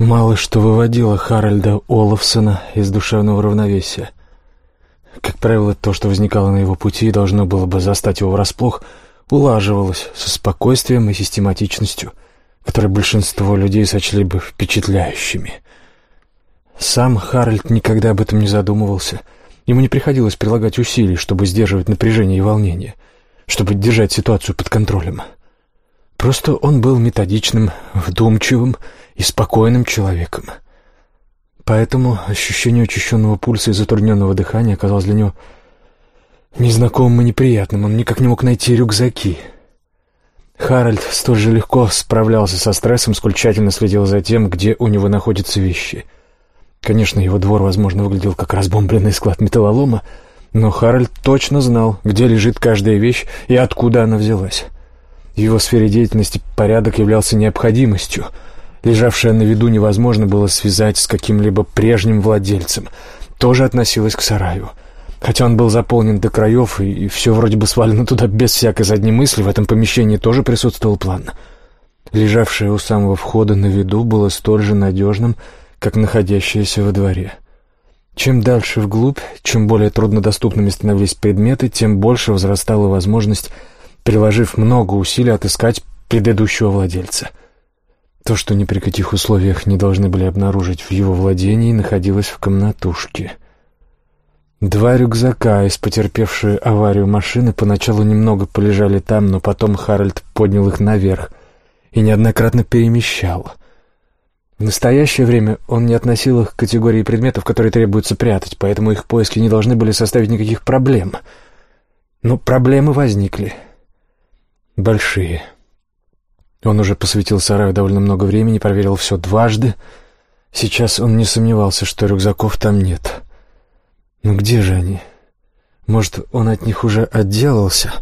Мало что выводило Харальда Олафсона из душевного равновесия. Как правило, то, что возникало на его пути и должно было бы застать его врасплох, улаживалось со спокойствием и систематичностью, которые большинство людей сочли бы впечатляющими. Сам Харальд никогда об этом не задумывался. Ему не приходилось прилагать усилий, чтобы сдерживать напряжение и волнение, чтобы держать ситуацию под контролем. Просто он был методичным, вдумчивым и спокойным человеком. Поэтому ощущение учащенного пульса и затрудненного дыхания оказалось для него незнакомым и неприятным. Он никак не мог найти рюкзаки. Харальд столь же легко справлялся со стрессом, сколь тщательно следил за тем, где у него находятся вещи. Конечно, его двор, возможно, выглядел как разбомбленный склад металлолома, но Харальд точно знал, где лежит каждая вещь и откуда она взялась. В его сфере деятельности порядок являлся необходимостью. Лежавшее на виду невозможно было связать с каким-либо прежним владельцем. Тоже относилось к сараю. Хотя он был заполнен до краев, и, и все вроде бы свалено туда без всякой задней мысли, в этом помещении тоже присутствовал план. Лежавшее у самого входа на виду было столь же надежным, как находящееся во дворе. Чем дальше вглубь, чем более труднодоступными становились предметы, тем больше возрастала возможность приложив много усилий отыскать предыдущего владельца. То, что ни при каких условиях не должны были обнаружить в его владении, находилось в комнатушке. Два рюкзака из потерпевшей аварию машины поначалу немного полежали там, но потом Харальд поднял их наверх и неоднократно перемещал. В настоящее время он не относил их к категории предметов, которые требуется прятать, поэтому их поиски не должны были составить никаких проблем. Но проблемы возникли — большие. Он уже посвятил сараю довольно много времени, проверил все дважды. Сейчас он не сомневался, что рюкзаков там нет. Но где же они? Может, он от них уже отделался?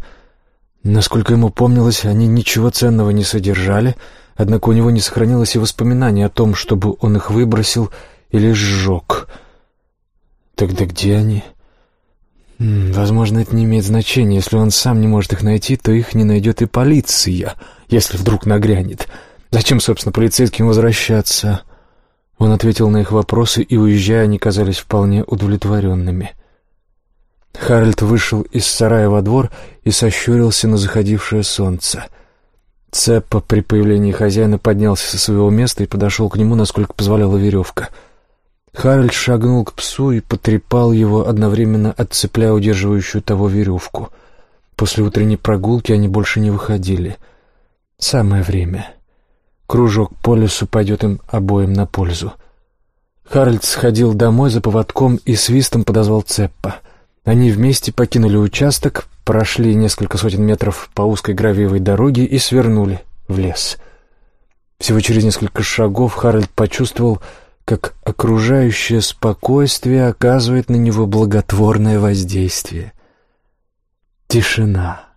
Насколько ему помнилось, они ничего ценного не содержали, однако у него не сохранилось и воспоминаний о том, чтобы он их выбросил или сжег. Тогда где они? — Возможно, это не имеет значения. Если он сам не может их найти, то их не найдет и полиция, если вдруг нагрянет. Зачем, собственно, полицейским возвращаться? Он ответил на их вопросы, и, уезжая, они казались вполне удовлетворенными. Харальд вышел из сарая во двор и сощурился на заходившее солнце. Цеппа при появлении хозяина поднялся со своего места и подошел к нему, насколько позволяла веревка — Харальд шагнул к псу и потрепал его, одновременно отцепляя удерживающую того веревку. После утренней прогулки они больше не выходили. Самое время. Кружок по лесу пойдет им обоим на пользу. Харальд сходил домой за поводком и свистом подозвал Цеппа. Они вместе покинули участок, прошли несколько сотен метров по узкой гравиевой дороге и свернули в лес. Всего через несколько шагов Харальд почувствовал, как окружающее спокойствие оказывает на него благотворное воздействие. Тишина.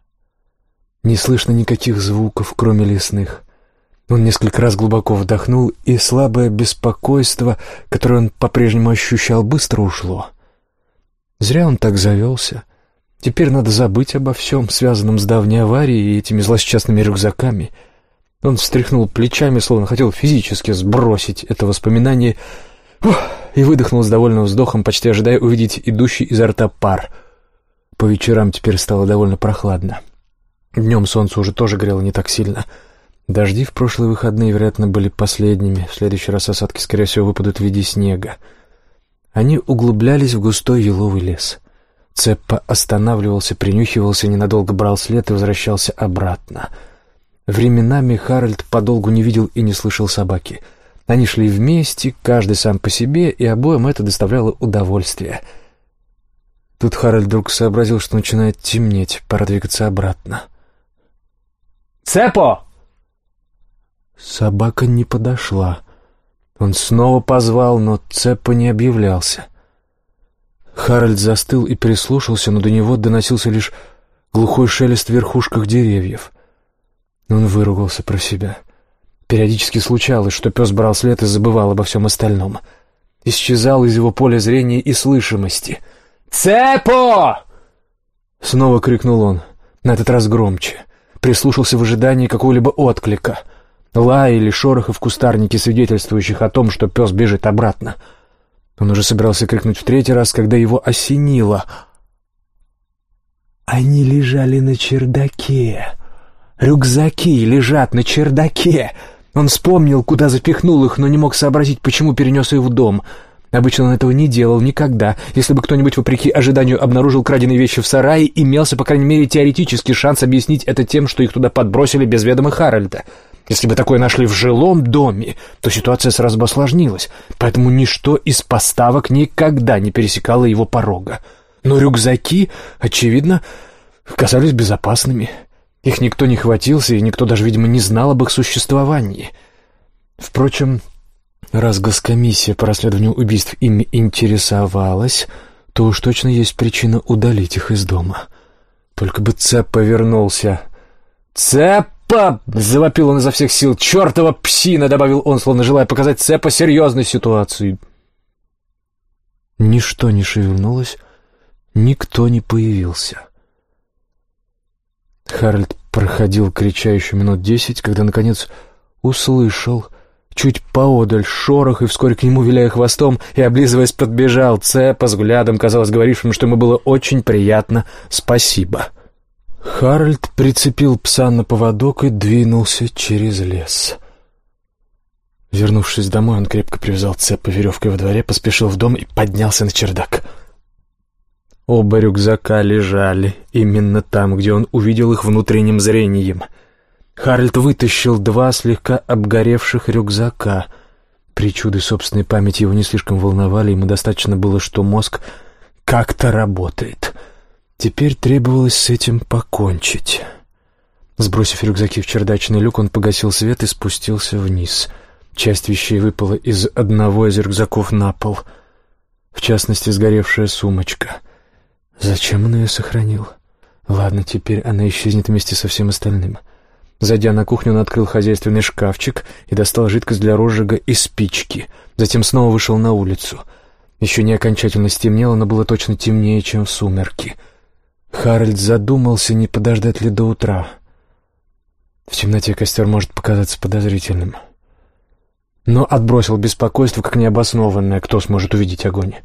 Не слышно никаких звуков, кроме лесных. Он несколько раз глубоко вдохнул, и слабое беспокойство, которое он по-прежнему ощущал, быстро ушло. Зря он так завелся. Теперь надо забыть обо всем, связанном с давней аварией и этими злосчастными рюкзаками — он встряхнул плечами, словно хотел физически сбросить это воспоминание, и выдохнул с довольным вздохом, почти ожидая увидеть идущий изо рта пар. По вечерам теперь стало довольно прохладно. Днем солнце уже тоже грело не так сильно. Дожди в прошлые выходные, вероятно, были последними. В следующий раз осадки, скорее всего, выпадут в виде снега. Они углублялись в густой еловый лес. Цеппа останавливался, принюхивался, ненадолго брал след и возвращался обратно — Временами Харальд подолгу не видел и не слышал собаки. Они шли вместе, каждый сам по себе, и обоим это доставляло удовольствие. Тут Харальд вдруг сообразил, что начинает темнеть, пора двигаться обратно. «Цепо!» Собака не подошла. Он снова позвал, но Цепо не объявлялся. Харальд застыл и прислушался, но до него доносился лишь глухой шелест в верхушках деревьев — он выругался про себя. Периодически случалось, что пес брал след и забывал обо всем остальном. Исчезал из его поля зрения и слышимости. «Цепо!» Снова крикнул он, на этот раз громче. Прислушался в ожидании какого-либо отклика. Лай или шорохи в кустарнике, свидетельствующих о том, что пес бежит обратно. Он уже собирался крикнуть в третий раз, когда его осенило. Они лежали на чердаке. Рюкзаки лежат на чердаке. Он вспомнил, куда запихнул их, но не мог сообразить, почему перенес их в дом — Обычно он этого не делал никогда. Если бы кто-нибудь, вопреки ожиданию, обнаружил краденые вещи в сарае, имелся, по крайней мере, теоретический шанс объяснить это тем, что их туда подбросили без ведома Харальда. Если бы такое нашли в жилом доме, то ситуация сразу бы осложнилась, поэтому ничто из поставок никогда не пересекало его порога. Но рюкзаки, очевидно, казались безопасными. Их никто не хватился, и никто даже, видимо, не знал об их существовании. Впрочем, Раз госкомиссия по расследованию убийств ими интересовалась, то уж точно есть причина удалить их из дома. Только бы Цеп повернулся. «Цепа!» — завопил он изо всех сил. «Чертова псина!» — добавил он, словно желая показать Цепа серьезной ситуации. Ничто не шевельнулось, никто не появился. Харальд проходил крича еще минут десять, когда, наконец, услышал — Чуть поодаль шорох, и вскоре к нему, виляя хвостом и облизываясь, подбежал Цепа взглядом, казалось, говорившим, что ему было очень приятно «спасибо». Харальд прицепил пса на поводок и двинулся через лес. Вернувшись домой, он крепко привязал Цепа веревкой во дворе, поспешил в дом и поднялся на чердак. Оба рюкзака лежали именно там, где он увидел их внутренним зрением — Харальд вытащил два слегка обгоревших рюкзака. Причуды собственной памяти его не слишком волновали, ему достаточно было, что мозг как-то работает. Теперь требовалось с этим покончить. Сбросив рюкзаки в чердачный люк, он погасил свет и спустился вниз. Часть вещей выпала из одного из рюкзаков на пол. В частности, сгоревшая сумочка. Зачем он ее сохранил? Ладно, теперь она исчезнет вместе со всем остальным. — Зайдя на кухню, он открыл хозяйственный шкафчик и достал жидкость для розжига и спички. Затем снова вышел на улицу. Еще не окончательно стемнело, но было точно темнее, чем в сумерки. Харальд задумался, не подождать ли до утра. В темноте костер может показаться подозрительным. Но отбросил беспокойство, как необоснованное, кто сможет увидеть огонь.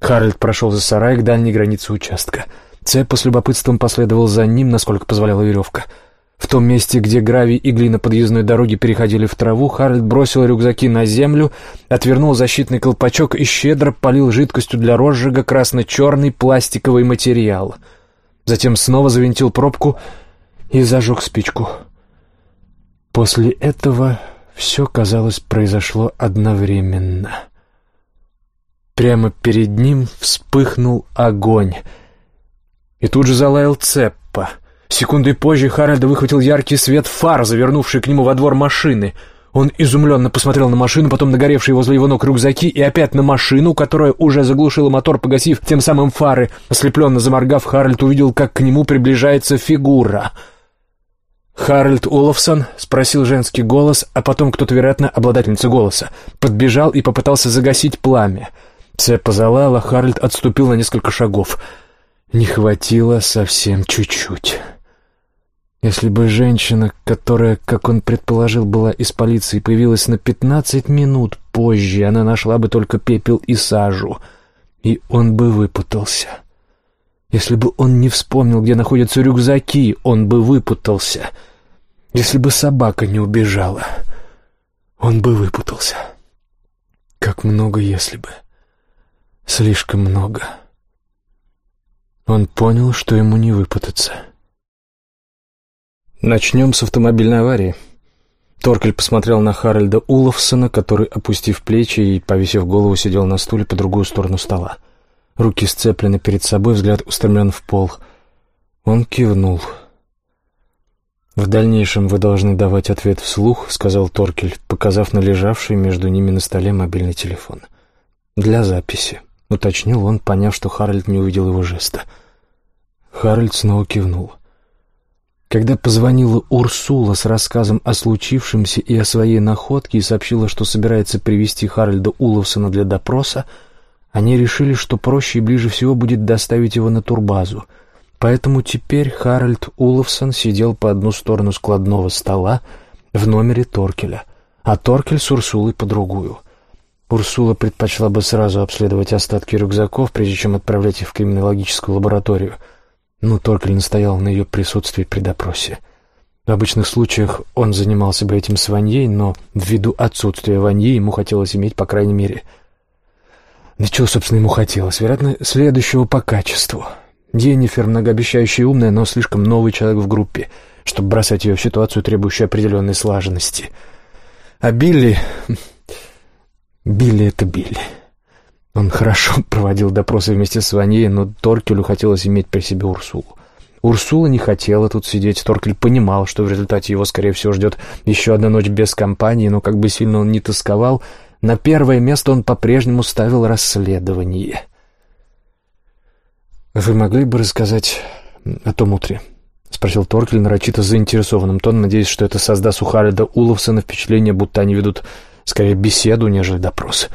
Харальд прошел за сарай к дальней границе участка. Цепа с любопытством последовал за ним, насколько позволяла веревка — в том месте, где гравий и глина подъездной дороги переходили в траву, Харальд бросил рюкзаки на землю, отвернул защитный колпачок и щедро полил жидкостью для розжига красно-черный пластиковый материал. Затем снова завинтил пробку и зажег спичку. После этого все, казалось, произошло одновременно. Прямо перед ним вспыхнул огонь, и тут же залаял цеппа — Секундой позже Харальд выхватил яркий свет фар, завернувший к нему во двор машины. Он изумленно посмотрел на машину, потом на горевшие возле его ног рюкзаки и опять на машину, которая уже заглушила мотор, погасив тем самым фары. Ослепленно заморгав, Харальд увидел, как к нему приближается фигура. «Харальд Олафсон?» — спросил женский голос, а потом кто-то, вероятно, обладательница голоса. Подбежал и попытался загасить пламя. Цепа залаяла, Харальд отступил на несколько шагов. Не хватило совсем чуть-чуть. Если бы женщина, которая, как он предположил, была из полиции, появилась на пятнадцать минут позже, она нашла бы только пепел и сажу, и он бы выпутался. Если бы он не вспомнил, где находятся рюкзаки, он бы выпутался. Если бы собака не убежала, он бы выпутался. Как много, если бы. Слишком много. Он понял, что ему не выпутаться. — «Начнем с автомобильной аварии». Торкель посмотрел на Харальда Уловсона, который, опустив плечи и повесив голову, сидел на стуле по другую сторону стола. Руки сцеплены перед собой, взгляд устремлен в пол. Он кивнул. «В дальнейшем вы должны давать ответ вслух», — сказал Торкель, показав на лежавший между ними на столе мобильный телефон. «Для записи», — уточнил он, поняв, что Харальд не увидел его жеста. Харальд снова кивнул. Когда позвонила Урсула с рассказом о случившемся и о своей находке и сообщила, что собирается привести Харальда Уловсона для допроса, они решили, что проще и ближе всего будет доставить его на турбазу. Поэтому теперь Харальд Уловсон сидел по одну сторону складного стола, в номере Торкеля, а Торкель с Урсулой по другую. Урсула предпочла бы сразу обследовать остатки рюкзаков, прежде чем отправлять их в криминологическую лабораторию, но Торкель настоял на ее присутствии при допросе. В обычных случаях он занимался бы этим с Ваньей, но ввиду отсутствия Ваньи ему хотелось иметь, по крайней мере... Да чего, собственно, ему хотелось? Вероятно, следующего по качеству. Енифер многообещающая и умная, но слишком новый человек в группе, чтобы бросать ее в ситуацию, требующую определенной слаженности. А Билли... Билли — это Билли. Он хорошо проводил допросы вместе с Ваньей, но Торкелю хотелось иметь при себе Урсулу. Урсула не хотела тут сидеть, Торкель понимал, что в результате его, скорее всего, ждет еще одна ночь без компании, но как бы сильно он не тосковал, на первое место он по-прежнему ставил расследование. «Вы могли бы рассказать о том утре?» — спросил Торкель нарочито заинтересованным тоном, надеясь, что это создаст у Харальда Уловсона впечатление, будто они ведут скорее беседу, нежели допрос.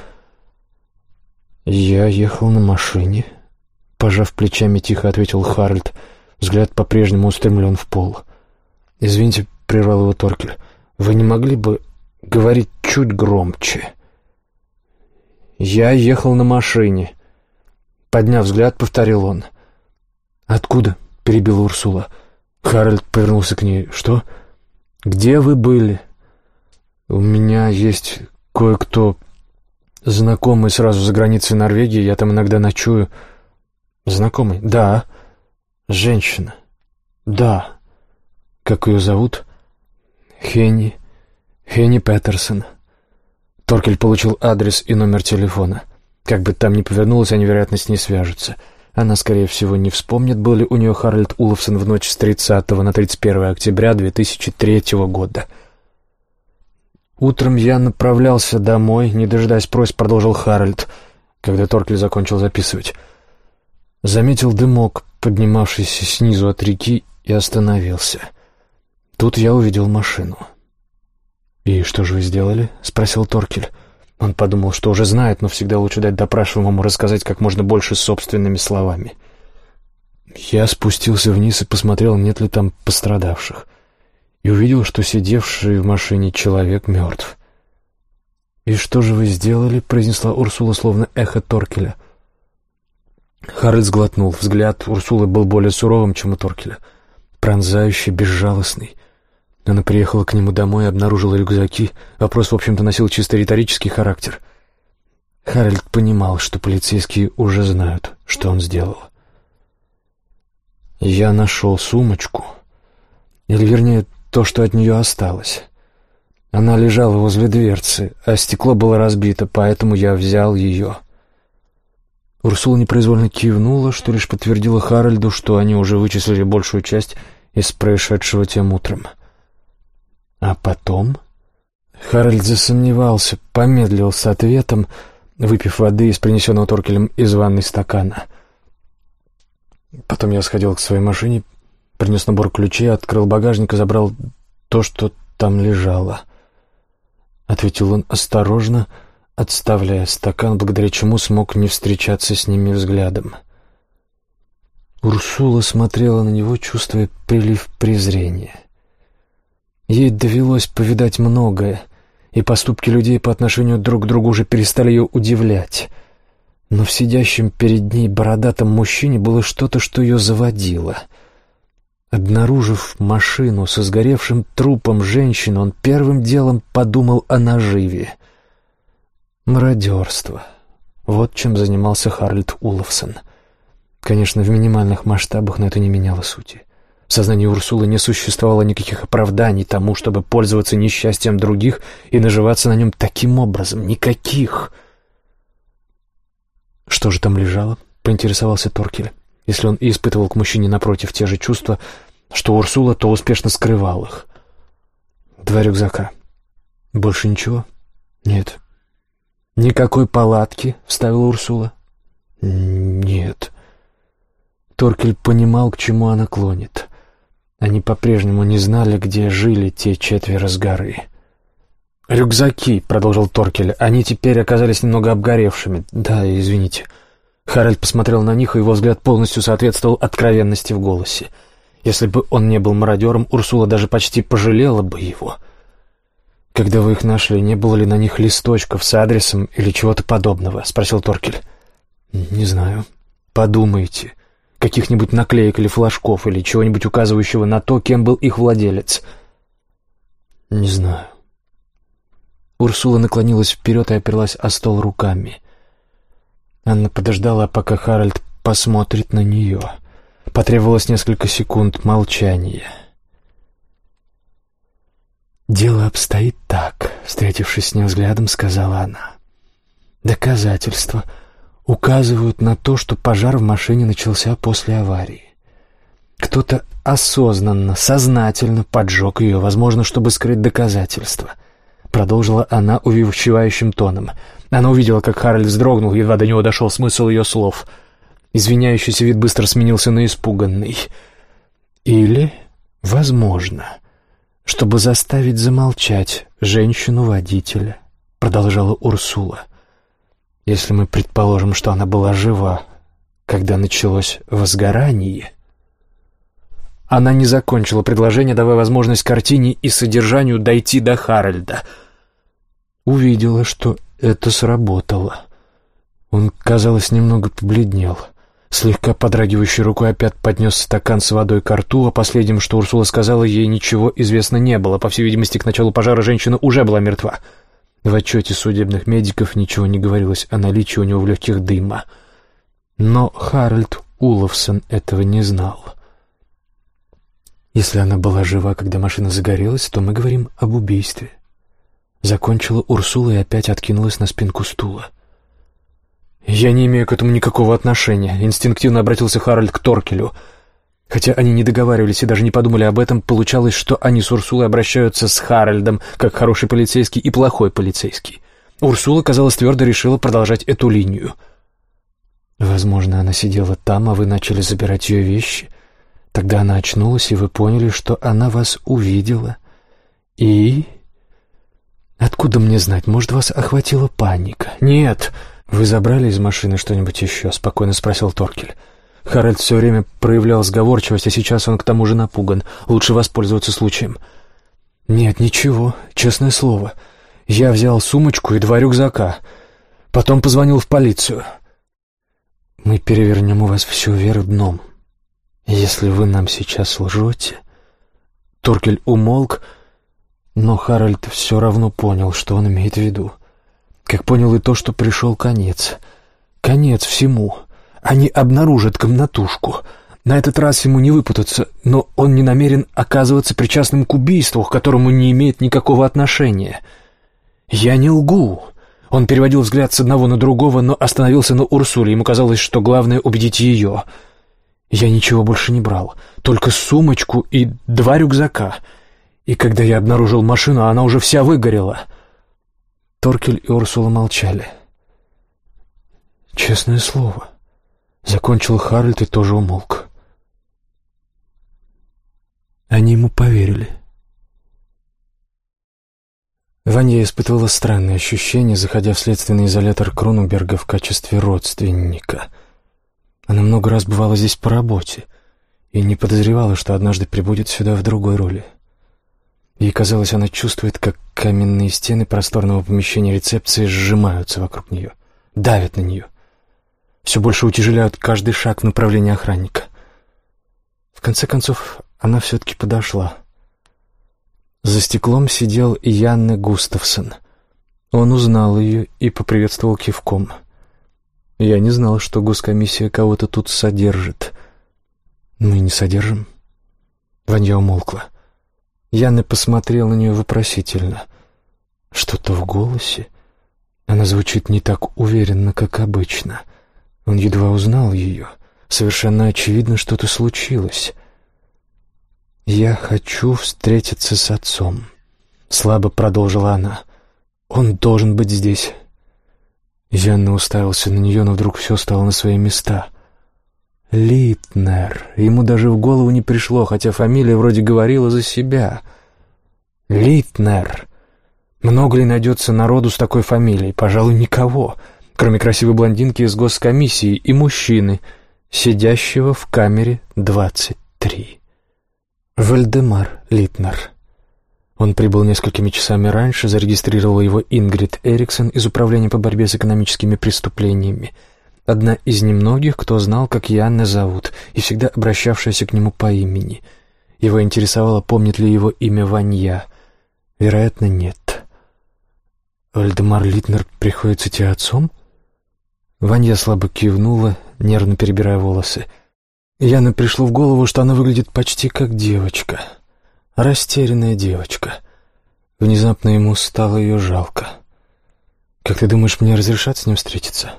«Я ехал на машине», — пожав плечами, тихо ответил Харальд — Взгляд по-прежнему устремлен в пол. «Извините», — прервал его Торкель, — «вы не могли бы говорить чуть громче?» «Я ехал на машине», — подняв взгляд, повторил он. «Откуда?» — перебила Урсула. Харальд повернулся к ней. «Что? Где вы были?» «У меня есть кое-кто знакомый сразу за границей Норвегии, я там иногда ночую». «Знакомый?» «Да». Женщина. Да. Как ее зовут? Хенни. Хенни Петерсон. Торкель получил адрес и номер телефона. Как бы там ни повернулось, они, вероятно, с ней свяжутся. Она, скорее всего, не вспомнит, был ли у нее Харальд Уловсон в ночь с 30 на 31 октября 2003 года. «Утром я направлялся домой, не дожидаясь просьб, продолжил Харальд, когда Торкель закончил записывать. Заметил дымок, поднимавшийся снизу от реки, и остановился. Тут я увидел машину. «И что же вы сделали?» — спросил Торкель. Он подумал, что уже знает, но всегда лучше дать допрашиваемому рассказать как можно больше собственными словами. Я спустился вниз и посмотрел, нет ли там пострадавших, и увидел, что сидевший в машине человек мертв. «И что же вы сделали?» — произнесла Урсула, словно эхо Торкеля. Харальд сглотнул. Взгляд Урсулы был более суровым, чем у Торкеля. Пронзающий, безжалостный. Она приехала к нему домой и обнаружила рюкзаки. Вопрос, в общем-то, носил чисто риторический характер. Харальд понимал, что полицейские уже знают, что он сделал. «Я нашел сумочку. Или, вернее, то, что от нее осталось. Она лежала возле дверцы, а стекло было разбито, поэтому я взял ее». Урсула непроизвольно кивнула, что лишь подтвердила Харальду, что они уже вычислили большую часть из происшедшего тем утром. А потом... Харальд засомневался, помедлил с ответом, выпив воды из принесенного Торкелем из ванной стакана. Потом я сходил к своей машине, принес набор ключей, открыл багажник и забрал то, что там лежало. Ответил он осторожно, — отставляя стакан, благодаря чему смог не встречаться с ними взглядом. Урсула смотрела на него, чувствуя прилив презрения. Ей довелось повидать многое, и поступки людей по отношению друг к другу уже перестали ее удивлять. Но в сидящем перед ней бородатом мужчине было что-то, что ее заводило. Обнаружив машину со сгоревшим трупом женщины, он первым делом подумал о наживе — Мародерство. Вот чем занимался Харльд Уловсон. Конечно, в минимальных масштабах, но это не меняло сути. В сознании Урсулы не существовало никаких оправданий тому, чтобы пользоваться несчастьем других и наживаться на нем таким образом. Никаких. «Что же там лежало?» — поинтересовался Торкель. Если он испытывал к мужчине напротив те же чувства, что Урсула, то успешно скрывал их. «Два рюкзака. Больше ничего?» «Нет». «Никакой палатки?» — вставила Урсула. «Нет». Торкель понимал, к чему она клонит. Они по-прежнему не знали, где жили те четверо с горы. «Рюкзаки», — продолжил Торкель, — «они теперь оказались немного обгоревшими. Да, извините». Харальд посмотрел на них, и его взгляд полностью соответствовал откровенности в голосе. Если бы он не был мародером, Урсула даже почти пожалела бы его. «Когда вы их нашли, не было ли на них листочков с адресом или чего-то подобного?» — спросил Торкель. «Не знаю. Подумайте. Каких-нибудь наклеек или флажков, или чего-нибудь указывающего на то, кем был их владелец?» «Не знаю». Урсула наклонилась вперед и оперлась о стол руками. Анна подождала, пока Харальд посмотрит на нее. Потребовалось несколько секунд молчания. «Дело обстоит так», — встретившись с ним взглядом, сказала она. «Доказательства указывают на то, что пожар в машине начался после аварии. Кто-то осознанно, сознательно поджег ее, возможно, чтобы скрыть доказательства». Продолжила она увещевающим тоном. Она увидела, как Харальд вздрогнул, едва до него дошел смысл ее слов. Извиняющийся вид быстро сменился на испуганный. «Или, возможно...» чтобы заставить замолчать женщину-водителя, продолжала Урсула. Если мы предположим, что она была жива, когда началось возгорание... Она не закончила предложение, давая возможность картине и содержанию дойти до Харальда. Увидела, что это сработало. Он, казалось, немного побледнел. Слегка подрагивающей рукой опять поднес стакан с водой к рту, а последним, что Урсула сказала, ей ничего известно не было. По всей видимости, к началу пожара женщина уже была мертва. В отчете судебных медиков ничего не говорилось о наличии у него в легких дыма. Но Харальд Уловсон этого не знал. Если она была жива, когда машина загорелась, то мы говорим об убийстве. Закончила Урсула и опять откинулась на спинку стула. «Я не имею к этому никакого отношения», — инстинктивно обратился Харальд к Торкелю. Хотя они не договаривались и даже не подумали об этом, получалось, что они с Урсулой обращаются с Харальдом, как хороший полицейский и плохой полицейский. Урсула, казалось, твердо решила продолжать эту линию. «Возможно, она сидела там, а вы начали забирать ее вещи. Тогда она очнулась, и вы поняли, что она вас увидела. И...» «Откуда мне знать? Может, вас охватила паника?» «Нет!» «Вы забрали из машины что-нибудь еще?» — спокойно спросил Торкель. Харальд все время проявлял сговорчивость, а сейчас он к тому же напуган. Лучше воспользоваться случаем. «Нет, ничего, честное слово. Я взял сумочку и два рюкзака. Потом позвонил в полицию. Мы перевернем у вас всю вверх дном. Если вы нам сейчас лжете...» Торкель умолк, но Харальд все равно понял, что он имеет в виду. Как понял и то, что пришел конец. Конец всему. Они обнаружат комнатушку. На этот раз ему не выпутаться, но он не намерен оказываться причастным к убийству, к которому не имеет никакого отношения. «Я не лгу». Он переводил взгляд с одного на другого, но остановился на Урсуле. Ему казалось, что главное — убедить ее. Я ничего больше не брал, только сумочку и два рюкзака. И когда я обнаружил машину, она уже вся выгорела — Торкель и Урсула молчали. «Честное слово», — закончил Харальд и тоже умолк. Они ему поверили. Ваня испытывала странное ощущение, заходя в следственный изолятор Кронуберга в качестве родственника. Она много раз бывала здесь по работе и не подозревала, что однажды прибудет сюда в другой роли. Ей казалось, она чувствует, как каменные стены просторного помещения рецепции сжимаются вокруг нее, давят на нее. Все больше утяжеляют каждый шаг в направлении охранника. В конце концов, она все-таки подошла. За стеклом сидел Янне Густавсон. Он узнал ее и поприветствовал кивком. «Я не знал, что госкомиссия кого-то тут содержит». «Мы не содержим?» Ванья умолкла. Яна посмотрел на нее вопросительно. Что-то в голосе. Она звучит не так уверенно, как обычно. Он едва узнал ее. Совершенно очевидно, что-то случилось. «Я хочу встретиться с отцом», — слабо продолжила она. «Он должен быть здесь». Янна уставился на нее, но вдруг все стало на свои места. Литнер. Ему даже в голову не пришло, хотя фамилия вроде говорила за себя. Литнер. Много ли найдется народу с такой фамилией? Пожалуй, никого, кроме красивой блондинки из госкомиссии и мужчины, сидящего в камере 23. Вальдемар Литнер. Он прибыл несколькими часами раньше, зарегистрировал его Ингрид Эриксон из Управления по борьбе с экономическими преступлениями. Одна из немногих, кто знал, как Янна зовут, и всегда обращавшаяся к нему по имени. Его интересовало, помнит ли его имя Ванья. Вероятно, нет. «Вальдемар Литнер приходится тебе отцом?» Ванья слабо кивнула, нервно перебирая волосы. Яна пришло в голову, что она выглядит почти как девочка. Растерянная девочка. Внезапно ему стало ее жалко. «Как ты думаешь, мне разрешат с ним встретиться?»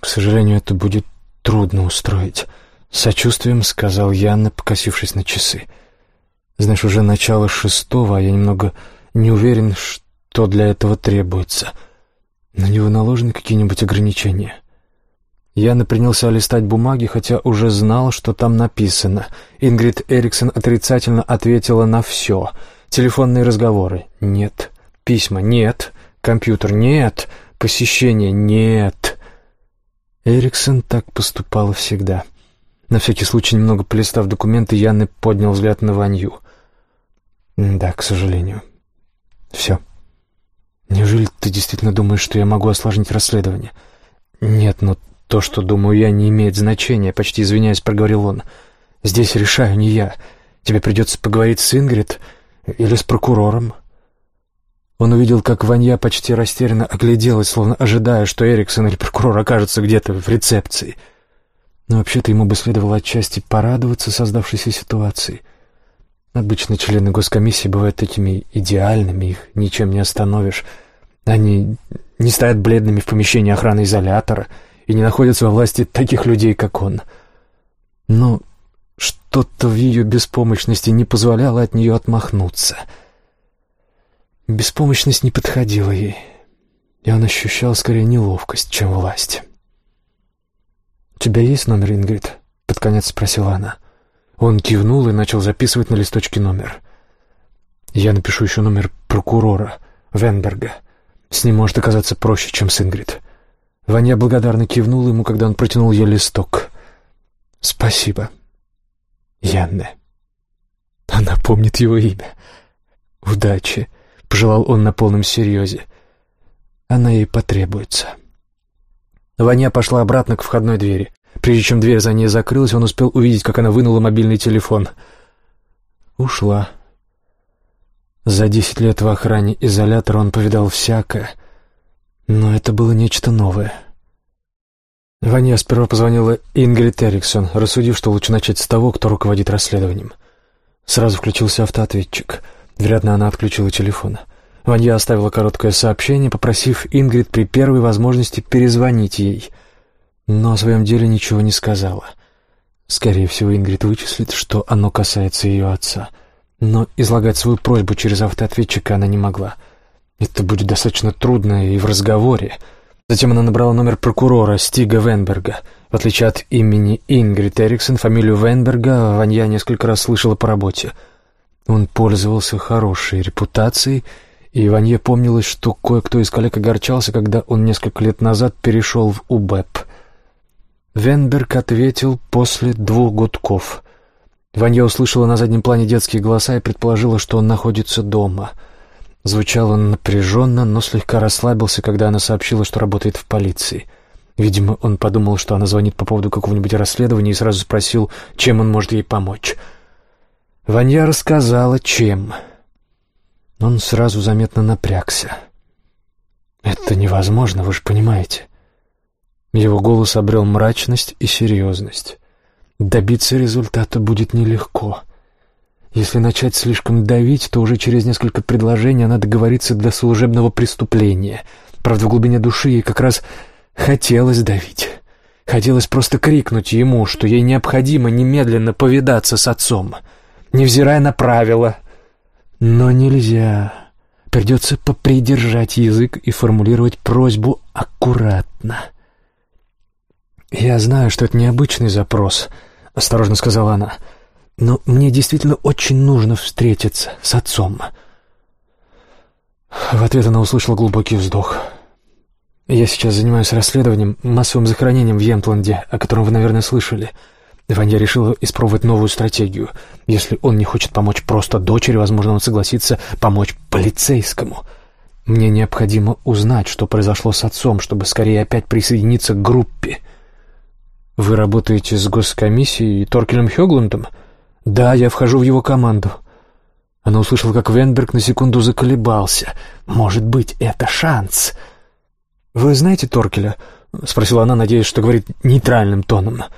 «К сожалению, это будет трудно устроить», — сочувствием сказал Яна, покосившись на часы. «Знаешь, уже начало шестого, а я немного не уверен, что для этого требуется. На него наложены какие-нибудь ограничения?» Яна принялся листать бумаги, хотя уже знал, что там написано. Ингрид Эриксон отрицательно ответила на все. Телефонные разговоры — нет. Письма — нет. Компьютер — нет. Посещение — нет. Эриксон так поступала всегда. На всякий случай, немного полистав документы, Яны поднял взгляд на Ванью. «Да, к сожалению. Все. Неужели ты действительно думаешь, что я могу осложнить расследование?» «Нет, но «То, что думаю я, не имеет значения», — почти извиняясь, проговорил он. «Здесь решаю не я. Тебе придется поговорить с Ингрид или с прокурором». Он увидел, как Ванья почти растерянно огляделась, словно ожидая, что Эриксон или прокурор окажется где-то в рецепции. Но вообще-то ему бы следовало отчасти порадоваться создавшейся ситуации. Обычно члены госкомиссии бывают такими идеальными, их ничем не остановишь. Они не стоят бледными в помещении охраны изолятора — и не находится во власти таких людей, как он. Но что-то в ее беспомощности не позволяло от нее отмахнуться. Беспомощность не подходила ей, и он ощущал скорее неловкость, чем власть. «У тебя есть номер, Ингрид?» — под конец спросила она. Он кивнул и начал записывать на листочке номер. «Я напишу еще номер прокурора, Венберга. С ним может оказаться проще, чем с Ингрид». Ваня благодарно кивнул ему, когда он протянул ей листок. «Спасибо, Янне». Она помнит его имя. «Удачи», — пожелал он на полном серьезе. «Она ей потребуется». Ваня пошла обратно к входной двери. Прежде чем дверь за ней закрылась, он успел увидеть, как она вынула мобильный телефон. Ушла. За десять лет в охране изолятора он повидал всякое — но это было нечто новое. Ваня сперва позвонила Ингрид Эриксон, рассудив, что лучше начать с того, кто руководит расследованием. Сразу включился автоответчик. Вероятно, она отключила телефон. Ваня оставила короткое сообщение, попросив Ингрид при первой возможности перезвонить ей. Но о своем деле ничего не сказала. Скорее всего, Ингрид вычислит, что оно касается ее отца. Но излагать свою просьбу через автоответчика она не могла — это будет достаточно трудно и в разговоре. Затем она набрала номер прокурора Стига Венберга. В отличие от имени Ингрид Эриксон, фамилию Венберга Ванья несколько раз слышала по работе. Он пользовался хорошей репутацией, и Ванье помнилось, что кое-кто из коллег огорчался, когда он несколько лет назад перешел в УБЭП. Венберг ответил после двух гудков. Ванья услышала на заднем плане детские голоса и предположила, что он находится дома — Звучал он напряженно, но слегка расслабился, когда она сообщила, что работает в полиции. Видимо, он подумал, что она звонит по поводу какого-нибудь расследования и сразу спросил, чем он может ей помочь. Ванья рассказала, чем. Он сразу заметно напрягся. «Это невозможно, вы же понимаете». Его голос обрел мрачность и серьезность. «Добиться результата будет нелегко». Если начать слишком давить, то уже через несколько предложений она договорится для служебного преступления. Правда, в глубине души ей как раз хотелось давить. Хотелось просто крикнуть ему, что ей необходимо немедленно повидаться с отцом, невзирая на правила. Но нельзя. Придется попридержать язык и формулировать просьбу аккуратно. «Я знаю, что это необычный запрос», — осторожно сказала она, — но мне действительно очень нужно встретиться с отцом». В ответ она услышала глубокий вздох. «Я сейчас занимаюсь расследованием, массовым захоронением в Емтланде, о котором вы, наверное, слышали. Ваня решила испробовать новую стратегию. Если он не хочет помочь просто дочери, возможно, он согласится помочь полицейскому. Мне необходимо узнать, что произошло с отцом, чтобы скорее опять присоединиться к группе. Вы работаете с госкомиссией Торкелем Хёгландом? Да, я вхожу в его команду. Она услышала, как Венберг на секунду заколебался. Может быть, это шанс. Вы знаете Торкеля? Спросила она, надеясь, что говорит нейтральным тоном. —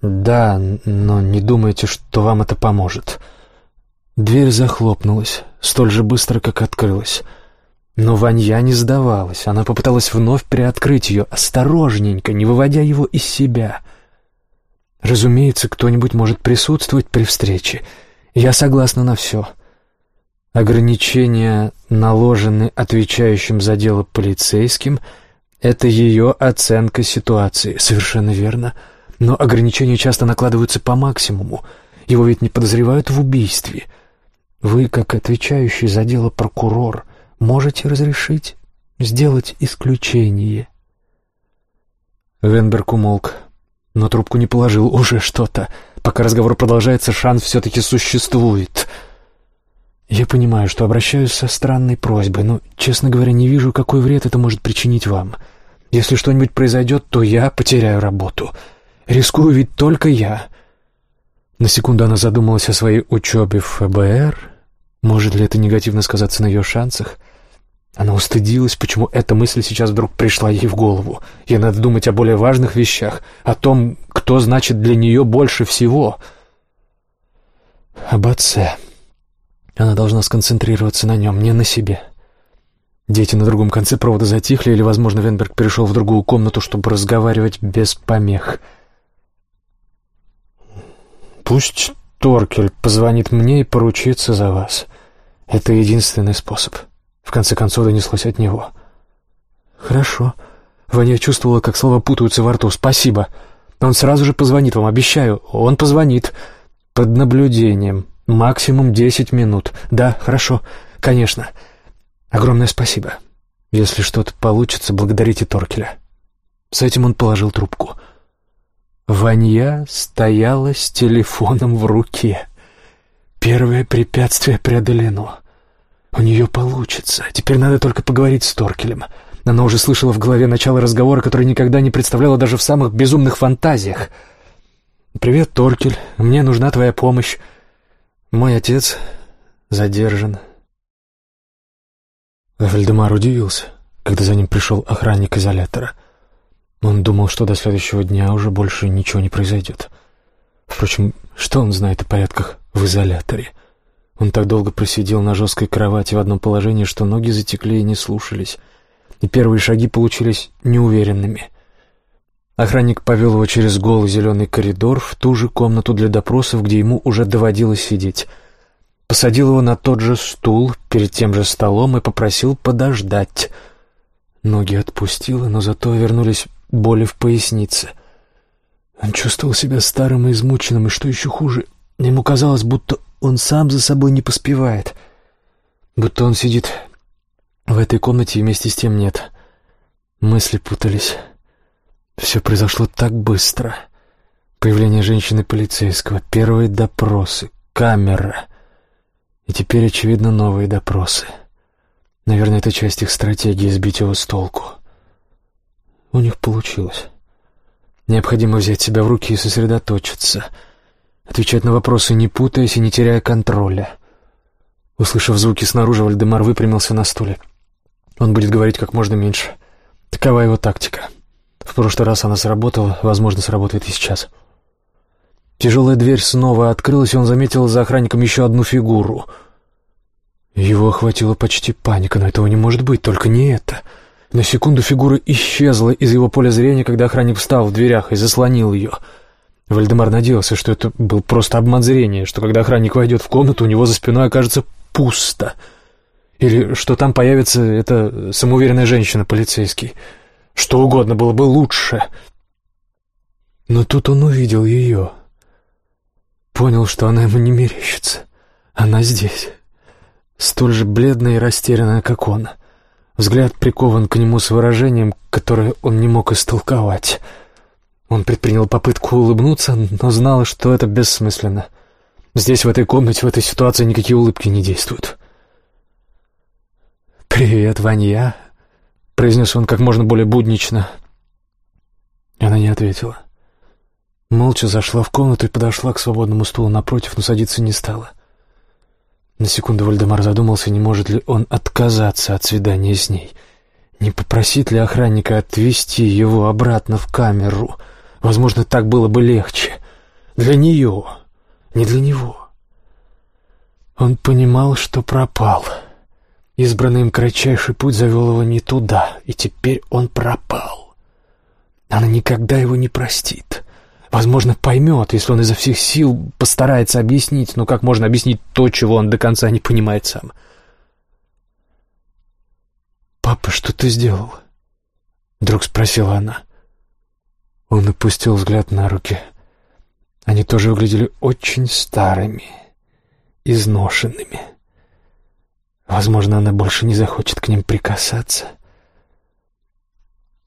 «Да, но не думайте, что вам это поможет». Дверь захлопнулась, столь же быстро, как открылась. Но Ванья не сдавалась. Она попыталась вновь приоткрыть ее, осторожненько, не выводя его из себя. «Разумеется, кто-нибудь может присутствовать при встрече. Я согласна на все». Ограничения, наложенные отвечающим за дело полицейским, это ее оценка ситуации. Совершенно верно. — но ограничения часто накладываются по максимуму. Его ведь не подозревают в убийстве. Вы, как отвечающий за дело прокурор, можете разрешить сделать исключение. Венберг умолк, но трубку не положил уже что-то. Пока разговор продолжается, шанс все-таки существует. Я понимаю, что обращаюсь со странной просьбой, но, честно говоря, не вижу, какой вред это может причинить вам. Если что-нибудь произойдет, то я потеряю работу — Рискую ведь только я. На секунду она задумалась о своей учебе в ФБР. Может ли это негативно сказаться на ее шансах? Она устыдилась, почему эта мысль сейчас вдруг пришла ей в голову. Ей надо думать о более важных вещах, о том, кто значит для нее больше всего. Об отце. Она должна сконцентрироваться на нем, не на себе. Дети на другом конце провода затихли, или, возможно, Венберг перешел в другую комнату, чтобы разговаривать без помех — Пусть Торкель позвонит мне и поручится за вас. Это единственный способ. В конце концов донеслось от него. Хорошо. Ваня чувствовала, как слова путаются во рту. Спасибо. Он сразу же позвонит вам, обещаю. Он позвонит. Под наблюдением. Максимум десять минут. Да, хорошо. Конечно. Огромное спасибо. Если что-то получится, благодарите Торкеля. С этим он положил трубку. — Ванья стояла с телефоном в руке. Первое препятствие преодолено. У нее получится. Теперь надо только поговорить с Торкелем. Она уже слышала в голове начало разговора, который никогда не представляла даже в самых безумных фантазиях. «Привет, Торкель. Мне нужна твоя помощь. Мой отец задержан». Вальдемар удивился, когда за ним пришел охранник изолятора — он думал, что до следующего дня уже больше ничего не произойдет. Впрочем, что он знает о порядках в изоляторе? Он так долго просидел на жесткой кровати в одном положении, что ноги затекли и не слушались, и первые шаги получились неуверенными. Охранник повел его через голый зеленый коридор в ту же комнату для допросов, где ему уже доводилось сидеть. Посадил его на тот же стул перед тем же столом и попросил подождать. Ноги отпустило, но зато вернулись боли в пояснице. Он чувствовал себя старым и измученным, и что еще хуже, ему казалось, будто он сам за собой не поспевает, будто он сидит в этой комнате и вместе с тем нет. Мысли путались. Все произошло так быстро. Появление женщины-полицейского, первые допросы, камера. И теперь, очевидно, новые допросы. Наверное, это часть их стратегии сбить его с толку. У них получилось. Необходимо взять себя в руки и сосредоточиться. Отвечать на вопросы, не путаясь и не теряя контроля. Услышав звуки снаружи, Вальдемар выпрямился на стуле. Он будет говорить как можно меньше. Такова его тактика. В прошлый раз она сработала, возможно, сработает и сейчас. Тяжелая дверь снова открылась, и он заметил за охранником еще одну фигуру. Его охватила почти паника, но этого не может быть, только не это — на секунду фигура исчезла из его поля зрения, когда охранник встал в дверях и заслонил ее. Вальдемар надеялся, что это был просто обман зрения, что когда охранник войдет в комнату, у него за спиной окажется пусто. Или что там появится эта самоуверенная женщина-полицейский. Что угодно было бы лучше. Но тут он увидел ее. Понял, что она ему не мерещится. Она здесь. Столь же бледная и растерянная, как он. — Взгляд прикован к нему с выражением, которое он не мог истолковать. Он предпринял попытку улыбнуться, но знал, что это бессмысленно. Здесь, в этой комнате, в этой ситуации никакие улыбки не действуют. «Привет, Ванья», — произнес он как можно более буднично. Она не ответила. Молча зашла в комнату и подошла к свободному стулу напротив, но садиться не стала. На секунду Вальдемар задумался, не может ли он отказаться от свидания с ней. Не попросить ли охранника отвезти его обратно в камеру? Возможно, так было бы легче. Для нее, не для него. Он понимал, что пропал. Избранный им кратчайший путь завел его не туда, и теперь он пропал. Она никогда его не простит. Возможно, поймет, если он изо всех сил постарается объяснить, но как можно объяснить то, чего он до конца не понимает сам? «Папа, что ты сделал?» Вдруг спросила она. Он опустил взгляд на руки. Они тоже выглядели очень старыми, изношенными. Возможно, она больше не захочет к ним прикасаться.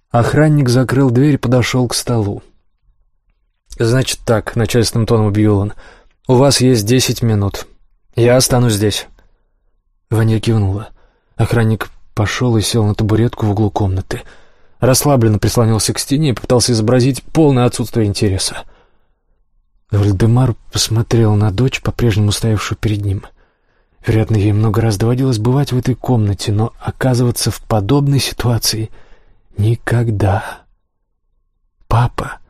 Охранник закрыл дверь и подошел к столу. «Значит так», — начальственным тоном он, — «у вас есть десять минут. Я останусь здесь». Ваня кивнула. Охранник пошел и сел на табуретку в углу комнаты. Расслабленно прислонился к стене и попытался изобразить полное отсутствие интереса. Вальдемар посмотрел на дочь, по-прежнему стоявшую перед ним. Вероятно, ей много раз доводилось бывать в этой комнате, но оказываться в подобной ситуации никогда. «Папа!»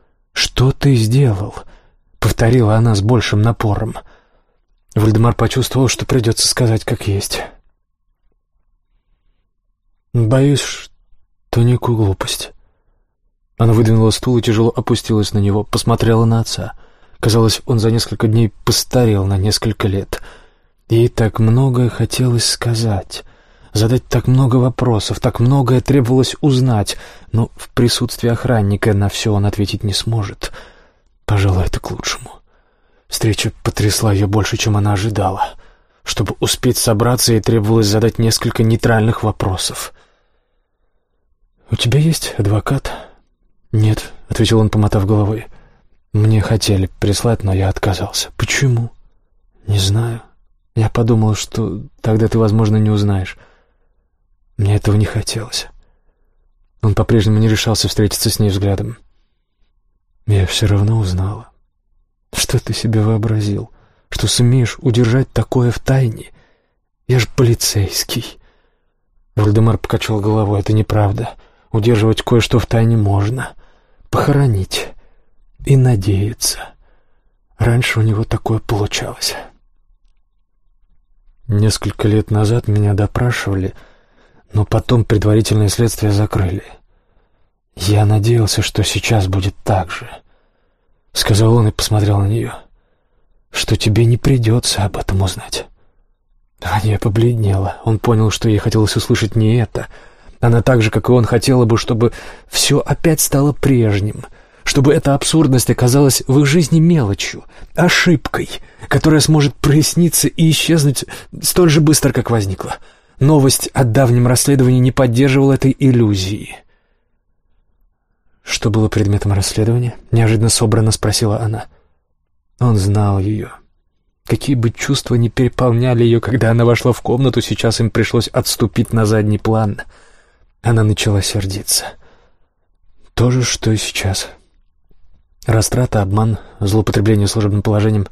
«Что ты сделал?» — повторила она с большим напором. Вальдемар почувствовал, что придется сказать как есть. «Боюсь, что некую глупость». Она выдвинула стул и тяжело опустилась на него, посмотрела на отца. Казалось, он за несколько дней постарел на несколько лет. Ей так многое хотелось сказать задать так много вопросов, так многое требовалось узнать, но в присутствии охранника на все он ответить не сможет. Пожалуй, это к лучшему. Встреча потрясла ее больше, чем она ожидала. Чтобы успеть собраться, ей требовалось задать несколько нейтральных вопросов. «У тебя есть адвокат?» «Нет», — ответил он, помотав головой. «Мне хотели прислать, но я отказался». «Почему?» «Не знаю. Я подумал, что тогда ты, возможно, не узнаешь». Мне этого не хотелось. Он по-прежнему не решался встретиться с ней взглядом. Я все равно узнала. Что ты себе вообразил? Что сумеешь удержать такое в тайне? Я же полицейский. Вальдемар покачал головой. Это неправда. Удерживать кое-что в тайне можно. Похоронить. И надеяться. Раньше у него такое получалось. Несколько лет назад меня допрашивали но потом предварительное следствие закрыли. Я надеялся, что сейчас будет так же. Сказал он и посмотрел на нее. Что тебе не придется об этом узнать. Аня побледнела. Он понял, что ей хотелось услышать не это. Она так же, как и он, хотела бы, чтобы все опять стало прежним, чтобы эта абсурдность оказалась в их жизни мелочью, ошибкой, которая сможет проясниться и исчезнуть столь же быстро, как возникла. Новость о давнем расследовании не поддерживала этой иллюзии. «Что было предметом расследования?» — неожиданно собрано спросила она. Он знал ее. Какие бы чувства ни переполняли ее, когда она вошла в комнату, сейчас им пришлось отступить на задний план. Она начала сердиться. То же, что и сейчас. Растрата, обман, злоупотребление служебным положением,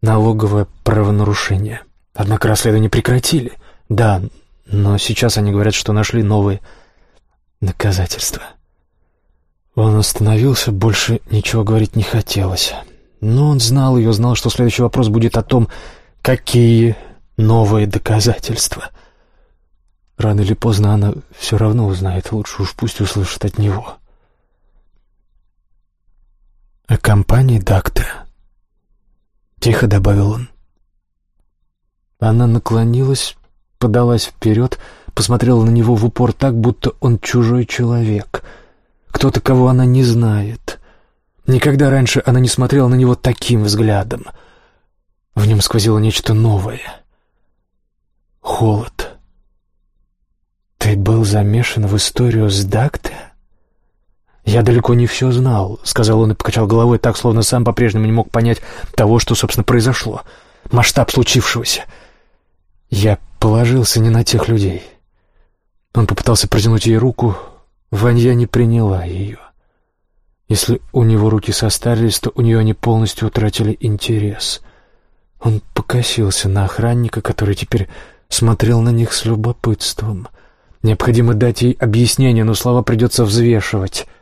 налоговое правонарушение. Однако расследование прекратили. Да, но сейчас они говорят, что нашли новые доказательства. Он остановился, больше ничего говорить не хотелось. Но он знал ее, знал, что следующий вопрос будет о том, какие новые доказательства. Рано или поздно она все равно узнает, лучше уж пусть услышит от него. «О компании Дакта», — тихо добавил он. Она наклонилась, подалась вперед, посмотрела на него в упор так, будто он чужой человек, кто-то, кого она не знает. Никогда раньше она не смотрела на него таким взглядом. В нем сквозило нечто новое. Холод. «Ты был замешан в историю с Дакте?» «Я далеко не все знал», — сказал он и покачал головой так, словно сам по-прежнему не мог понять того, что, собственно, произошло. Масштаб случившегося. Я положился не на тех людей. Он попытался протянуть ей руку. Ванья не приняла ее. Если у него руки состарились, то у нее они полностью утратили интерес. Он покосился на охранника, который теперь смотрел на них с любопытством. Необходимо дать ей объяснение, но слова придется взвешивать —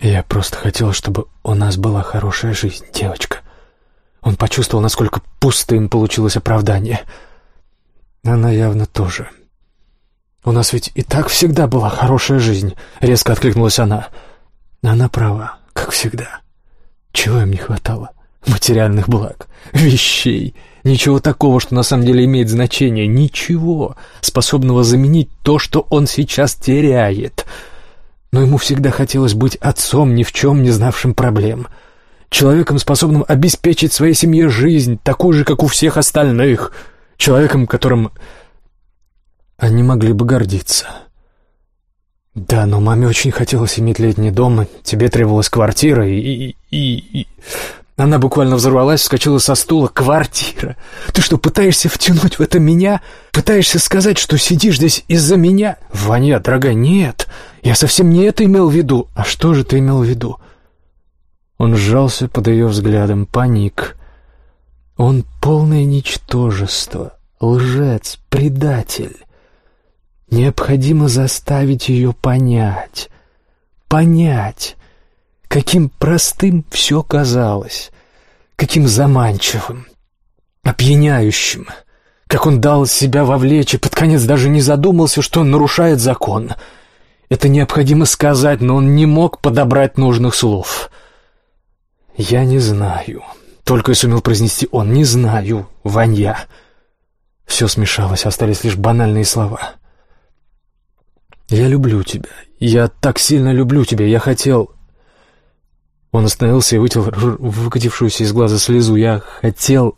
я просто хотел, чтобы у нас была хорошая жизнь, девочка. Он почувствовал, насколько пустым получилось оправдание. Она явно тоже. «У нас ведь и так всегда была хорошая жизнь», — резко откликнулась она. Она права, как всегда. Чего им не хватало? Материальных благ, вещей. Ничего такого, что на самом деле имеет значение. Ничего, способного заменить то, что он сейчас теряет — но ему всегда хотелось быть отцом, ни в чем не знавшим проблем. Человеком, способным обеспечить своей семье жизнь, такую же, как у всех остальных. Человеком, которым они могли бы гордиться. Да, но маме очень хотелось иметь летний дом, тебе требовалась квартира, и... и, и. Она буквально взорвалась, вскочила со стула. «Квартира! Ты что, пытаешься втянуть в это меня? Пытаешься сказать, что сидишь здесь из-за меня?» «Ваня, дорогая, нет! Я совсем не это имел в виду. А что же ты имел в виду? Он сжался под ее взглядом, паник. Он полное ничтожество, лжец, предатель. Необходимо заставить ее понять. Понять, каким простым все казалось, каким заманчивым, опьяняющим, как он дал себя вовлечь и под конец даже не задумался, что он нарушает закон — это необходимо сказать, но он не мог подобрать нужных слов. «Я не знаю», — только и сумел произнести он. «Не знаю, Ванья». Все смешалось, остались лишь банальные слова. «Я люблю тебя. Я так сильно люблю тебя. Я хотел...» Он остановился и вытел выкатившуюся из глаза слезу. «Я хотел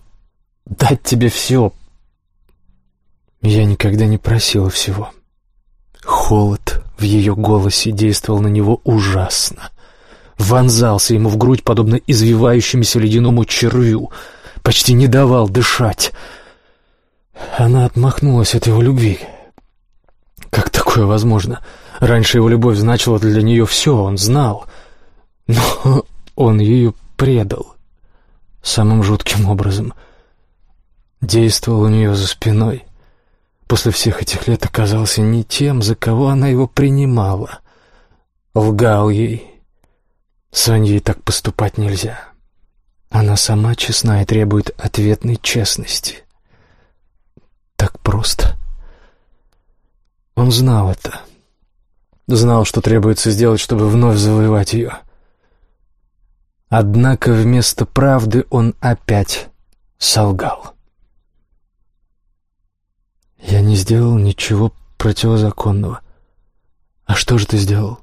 дать тебе все. Я никогда не просил всего. Холод в ее голосе действовал на него ужасно. Вонзался ему в грудь, подобно извивающемуся ледяному червю, почти не давал дышать. Она отмахнулась от его любви. Как такое возможно? Раньше его любовь значила для нее все, он знал. Но он ее предал. Самым жутким образом. Действовал у нее за спиной после всех этих лет оказался не тем, за кого она его принимала. Лгал ей. С Аньей так поступать нельзя. Она сама честна и требует ответной честности. Так просто. Он знал это. Знал, что требуется сделать, чтобы вновь завоевать ее. Однако вместо правды он опять солгал. Я не сделал ничего противозаконного. А что же ты сделал?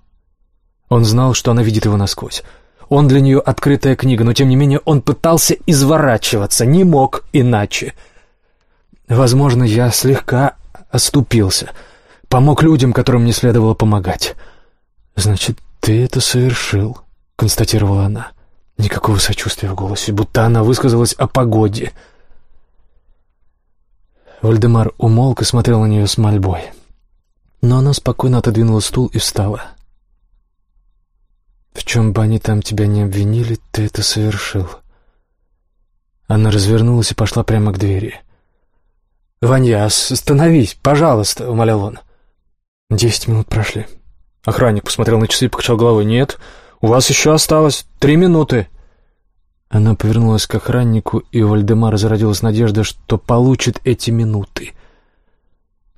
Он знал, что она видит его насквозь. Он для нее открытая книга, но тем не менее он пытался изворачиваться, не мог иначе. Возможно, я слегка оступился, помог людям, которым не следовало помогать. Значит, ты это совершил, констатировала она. Никакого сочувствия в голосе, будто она высказалась о погоде — Вальдемар умолк и смотрел на нее с мольбой. Но она спокойно отодвинула стул и встала. «В чем бы они там тебя не обвинили, ты это совершил». Она развернулась и пошла прямо к двери. «Ваня, остановись, пожалуйста», — умолял он. Десять минут прошли. Охранник посмотрел на часы и покачал головой. «Нет, у вас еще осталось три минуты». Она повернулась к охраннику, и у Вальдемара зародилась надежда, что получит эти минуты.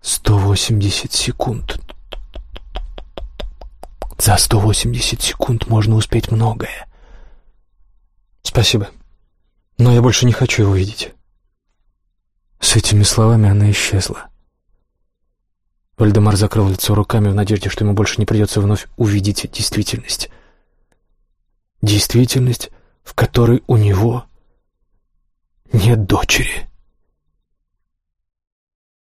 «Сто восемьдесят секунд. За сто восемьдесят секунд можно успеть многое». «Спасибо, но я больше не хочу его видеть». С этими словами она исчезла. Вальдемар закрыл лицо руками в надежде, что ему больше не придется вновь увидеть действительность. Действительность, в которой у него нет дочери.